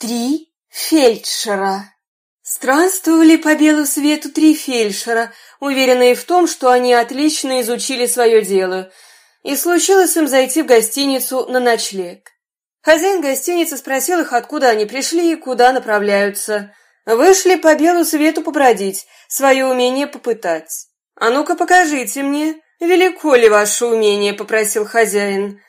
Три фельдшера. Странствовали по белу свету три фельдшера, уверенные в том, что они отлично изучили свое дело, и случилось им зайти в гостиницу на ночлег. Хозяин гостиницы спросил их, откуда они пришли и куда направляются. Вышли по белу свету побродить, свое умение попытать. «А ну-ка покажите мне, велико ли ваше умение?» — попросил хозяин.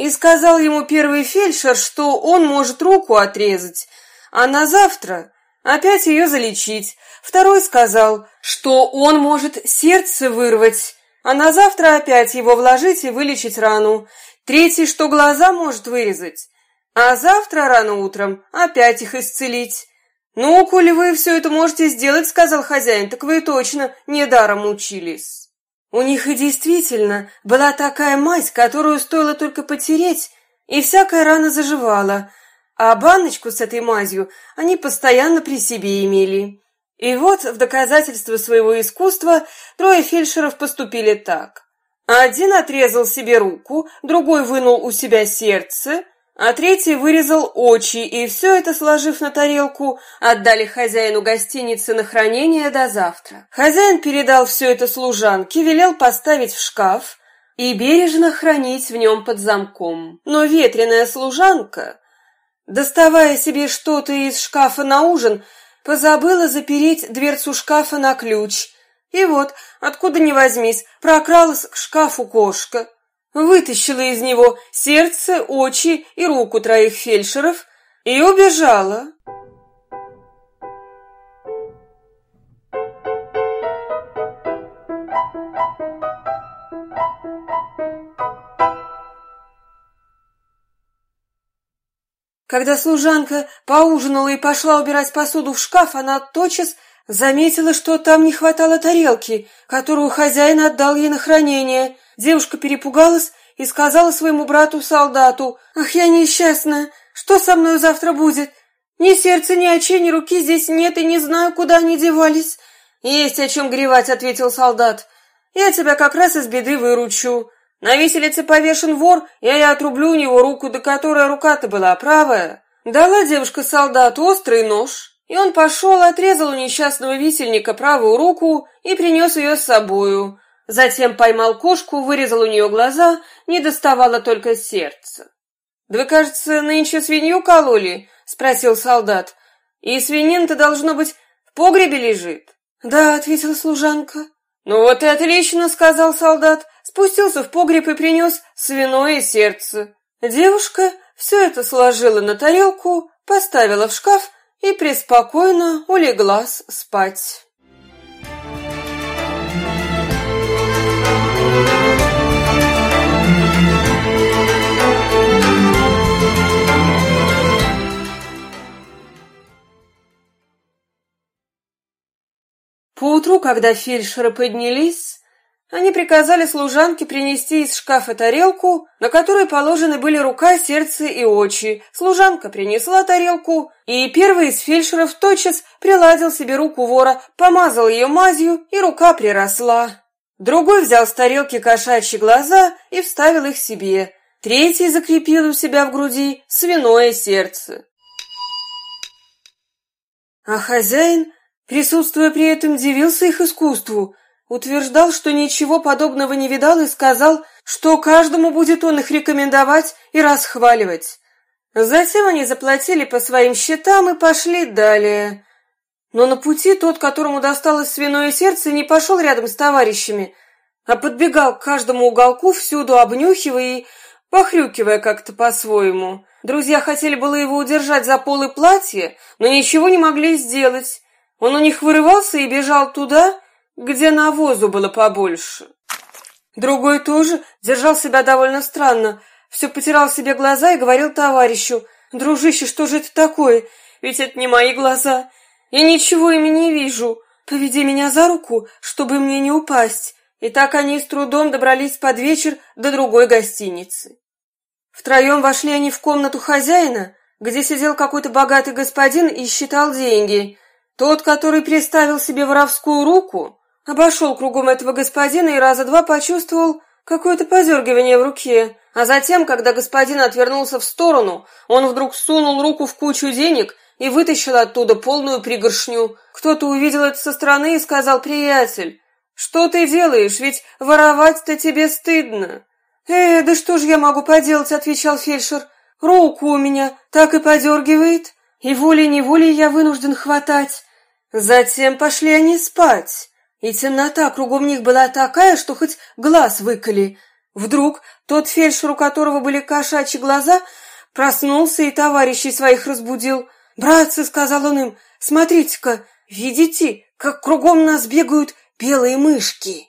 И сказал ему первый фельдшер, что он может руку отрезать, а на завтра опять ее залечить. Второй сказал, что он может сердце вырвать, а на завтра опять его вложить и вылечить рану. Третий, что глаза может вырезать, а завтра рано утром опять их исцелить. «Ну, коли вы все это можете сделать, — сказал хозяин, — так вы точно недаром учились». У них и действительно была такая мазь, которую стоило только потереть, и всякая рана заживала, а баночку с этой мазью они постоянно при себе имели. И вот, в доказательство своего искусства, трое фельдшеров поступили так. Один отрезал себе руку, другой вынул у себя сердце, а третий вырезал очи, и все это, сложив на тарелку, отдали хозяину гостиницы на хранение до завтра. Хозяин передал все это служанке, велел поставить в шкаф и бережно хранить в нем под замком. Но ветреная служанка, доставая себе что-то из шкафа на ужин, позабыла запереть дверцу шкафа на ключ. И вот, откуда ни возьмись, прокралась к шкафу кошка вытащила из него сердце, очи и руку троих фельдшеров и убежала. Когда служанка поужинала и пошла убирать посуду в шкаф, она тотчас заметила, что там не хватало тарелки, которую хозяин отдал ей на хранение – Девушка перепугалась и сказала своему брату-солдату, «Ах, я несчастная! Что со мной завтра будет? Ни сердца, ни очей, ни руки здесь нет, и не знаю, куда они девались». «Есть о чем гревать», — ответил солдат. «Я тебя как раз из беды выручу. На виселице повешен вор, я и отрублю у него руку, до которой рука-то была правая». Дала девушка солдату острый нож, и он пошел, отрезал у несчастного висельника правую руку и принес ее с собою. Затем поймал кошку, вырезал у нее глаза, не доставало только сердца. «Да вы, кажется, нынче свинью кололи?» — спросил солдат. «И свинин-то, должно быть, в погребе лежит?» «Да», — ответила служанка. «Ну вот и отлично», — сказал солдат. Спустился в погреб и принес свиное сердце. Девушка все это сложила на тарелку, поставила в шкаф и преспокойно улеглась спать. Поутру, когда фельдшеры поднялись, они приказали служанке принести из шкафа тарелку, на которой положены были рука, сердце и очи. Служанка принесла тарелку, и первый из фельдшеров тотчас приладил себе руку вора, помазал ее мазью, и рука приросла. Другой взял с тарелки кошачьи глаза и вставил их себе. Третий закрепил у себя в груди свиное сердце. А хозяин Присутствуя при этом, дивился их искусству, утверждал, что ничего подобного не видал и сказал, что каждому будет он их рекомендовать и расхваливать. Затем они заплатили по своим счетам и пошли далее. Но на пути тот, которому досталось свиное сердце, не пошел рядом с товарищами, а подбегал к каждому уголку, всюду обнюхивая и похрюкивая как-то по-своему. Друзья хотели было его удержать за полы платья, но ничего не могли сделать. Он у них вырывался и бежал туда, где навозу было побольше. Другой тоже держал себя довольно странно, все потирал себе глаза и говорил товарищу, «Дружище, что же это такое? Ведь это не мои глаза. Я ничего ими не вижу. Поведи меня за руку, чтобы мне не упасть». И так они с трудом добрались под вечер до другой гостиницы. Втроем вошли они в комнату хозяина, где сидел какой-то богатый господин и считал деньги – тот, который приставил себе воровскую руку, обошел кругом этого господина и раза два почувствовал какое-то подергивание в руке. А затем, когда господин отвернулся в сторону, он вдруг сунул руку в кучу денег и вытащил оттуда полную пригоршню. Кто-то увидел это со стороны и сказал «Приятель, что ты делаешь? Ведь воровать-то тебе стыдно». «Э, да что ж я могу поделать?» — отвечал фельдшер. «Руку у меня так и подергивает, и волей-неволей я вынужден хватать». Затем пошли они спать, и темнота кругом них была такая, что хоть глаз выколи. Вдруг тот фельдшер, у которого были кошачьи глаза, проснулся и товарищей своих разбудил. «Братцы», — сказал он им, — «смотрите-ка, видите, как кругом нас бегают белые мышки?»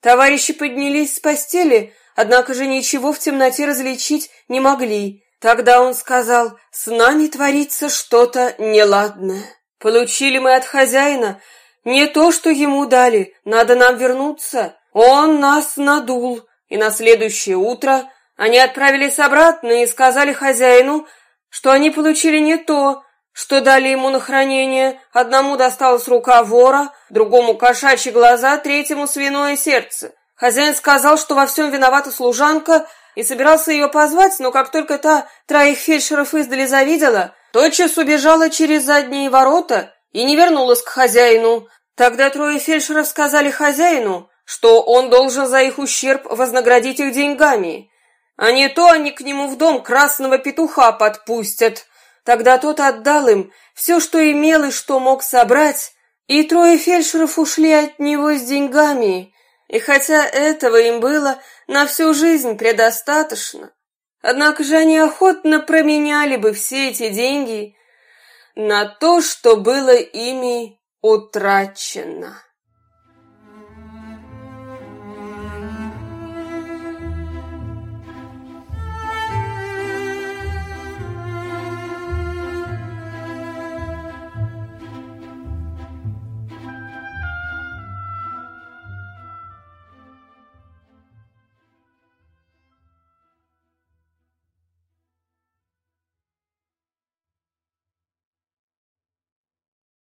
Товарищи поднялись с постели, однако же ничего в темноте различить не могли. Тогда он сказал, «С нами творится что-то неладное». Получили мы от хозяина не то, что ему дали, надо нам вернуться. Он нас надул, и на следующее утро они отправились обратно и сказали хозяину, что они получили не то, что дали ему на хранение. Одному досталась рука вора, другому кошачьи глаза, третьему свиное сердце. Хозяин сказал, что во всем виновата служанка, и собирался ее позвать, но как только та троих фельдшеров издали завидела, тотчас убежала через задние ворота и не вернулась к хозяину. Тогда трое фельдшеров сказали хозяину, что он должен за их ущерб вознаградить их деньгами. А не то они к нему в дом красного петуха подпустят. Тогда тот отдал им все, что имел и что мог собрать, и трое фельдшеров ушли от него с деньгами. И хотя этого им было на всю жизнь предостаточно, однако же они охотно променяли бы все эти деньги на то, что было ими утрачено.